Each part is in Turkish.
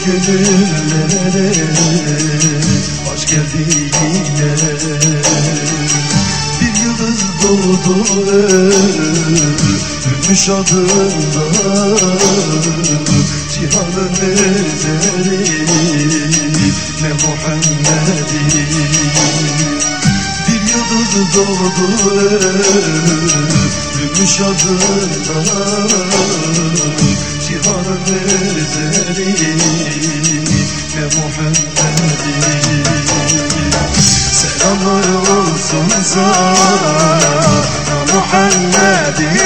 Gönüllere Aşk geldi yine Bir yıldız doğdu Gümüş adında Cihanın ezeli Ne Muhammed'i Yıldız doğdu Gümüş adında Cihanın ezeli Ne Muhammed'i Selamlar olsun sana Muhammed'im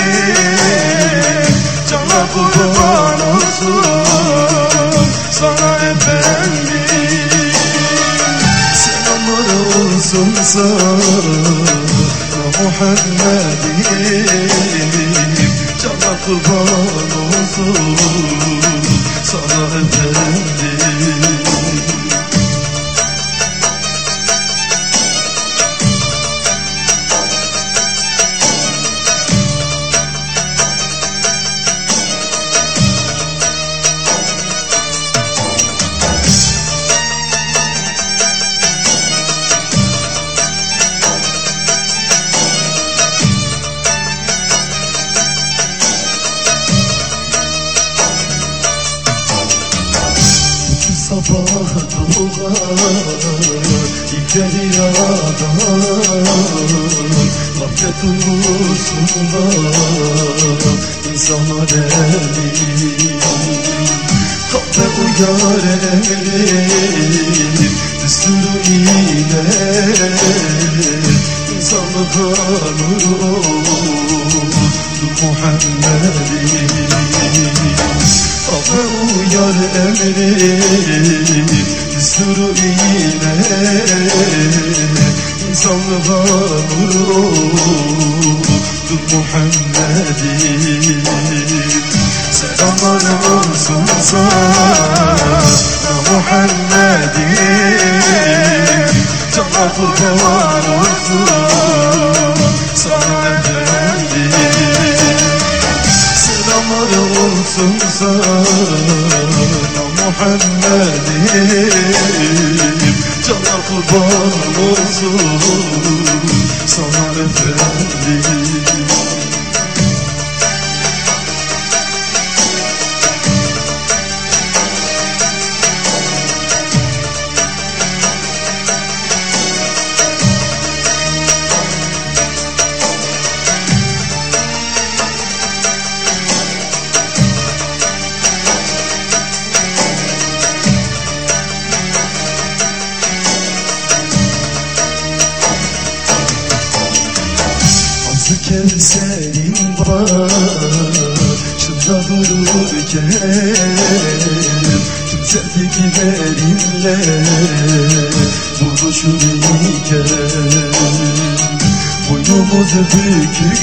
Cana kurban olsun sana efendim olsun sana Muhammed'im Cana kurban olsun. Sana efendim sabah doğar İlker yaradan Gaflet uykusunda İnsan alemi Kahve uyar Düsturu ile İnsanlığa nur oldu Muhammed'in Selamlar olsun sana Muhammed'im Cana kurban olsun sana Muhammed'im. Cana kurban olsun sana efendim Azı Kevser'in başında dururken Kimse bilgilerinle vuruşur iken Boynumuz bükük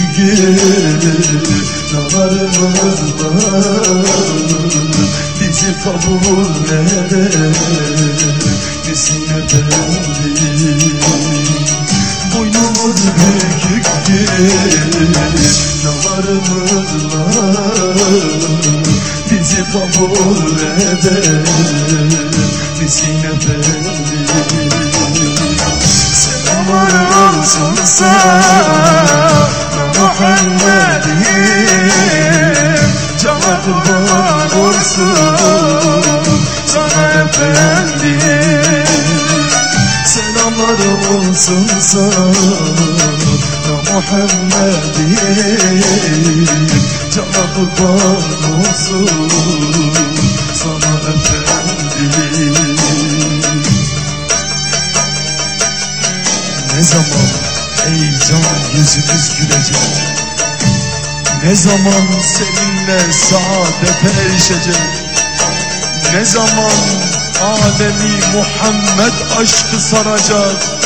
günahlarımız var Bizi kabul eder misin efendim Boynumuz bükük günahlarımız var Bizi kabul eder. Misin efendim Selamlar olsun sana Muhammed'im Cana kurban olsun sana Muhammed'im. Cana kurban olsun sana efendim. Ne zaman ey can yüzümüz gülecek? Ne zaman seninle saadete erişecek? Ne zaman alemi Muhammed aşkı saracak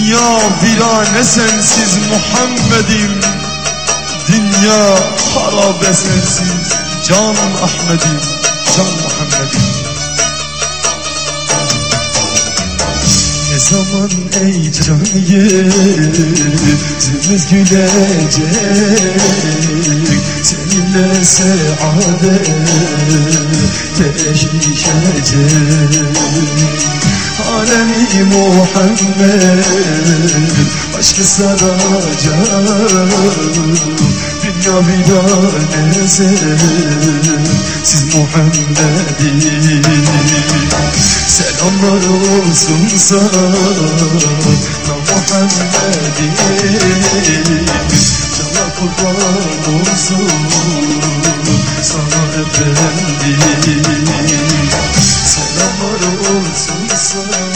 Dünya virane sensiz Muhammed'im. Dünya harabe sensiz Can Ahmet'im Can Muhammed'im. Ne zaman ey can yüzümüz gülecek Seninle saadet teşişecek Alemi Muhammed aşkı saracak Dünya viranesi siz Muhammed'in Selamlar olsun sana Muhammed'in Kurban olsun sana efendim Selamlar olsun sana